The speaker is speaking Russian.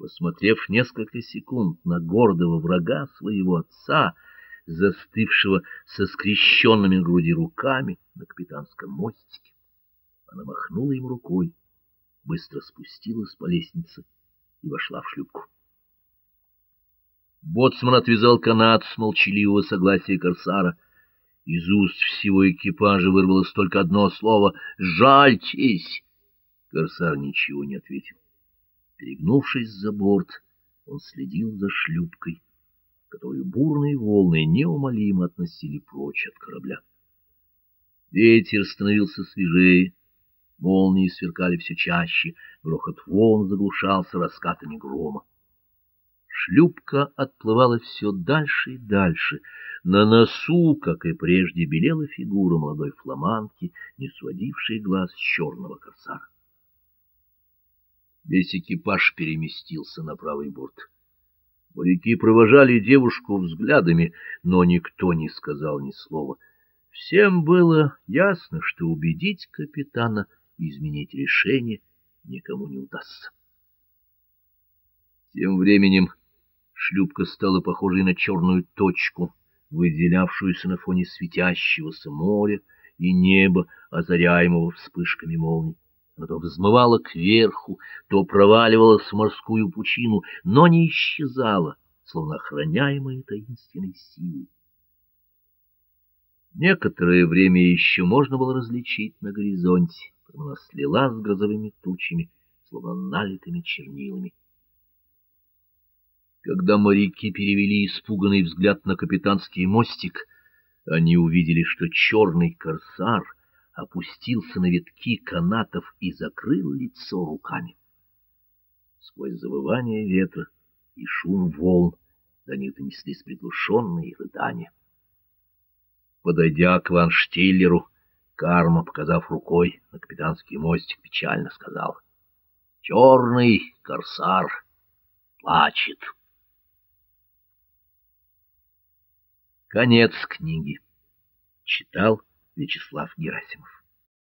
Посмотрев несколько секунд на гордого врага своего отца, застывшего со скрещенными груди руками на капитанском мостике, она махнула им рукой, быстро спустилась по лестнице и вошла в шлюпку. Боцман отвязал канат с молчаливого согласия корсара. Из уст всего экипажа вырвалось только одно слово «Жальтесь!». Корсар ничего не ответил. Перегнувшись за борт, он следил за шлюпкой, которую бурные волны неумолимо относили прочь от корабля. Ветер становился свежее, молнии сверкали все чаще, грохот волн заглушался раскатами грома. Шлюпка отплывала все дальше и дальше. На носу, как и прежде, белела фигура молодой фламанки, не сводившей глаз черного корсара. Весь экипаж переместился на правый борт. Моряки провожали девушку взглядами, но никто не сказал ни слова. Всем было ясно, что убедить капитана изменить решение никому не удастся. Тем временем шлюпка стала похожей на черную точку, выделявшуюся на фоне светящегося моря и неба, озаряемого вспышками молний. Она то взмывала кверху, то проваливалась в морскую пучину, но не исчезала, словно охраняемая таинственной силой. Некоторое время еще можно было различить на горизонте, потом она слилась с грозовыми тучами, словно налитыми чернилами. Когда моряки перевели испуганный взгляд на капитанский мостик, они увидели, что черный корсар опустился на ветки канатов и закрыл лицо руками. Сквозь завывание ветра и шум волн до них донеслись приглушенные рыдания. Подойдя к Ванштиллеру, Карма, показав рукой на капитанский мостик, печально сказал, «Черный корсар плачет». Конец книги. Читал Вячеслав Герасимов.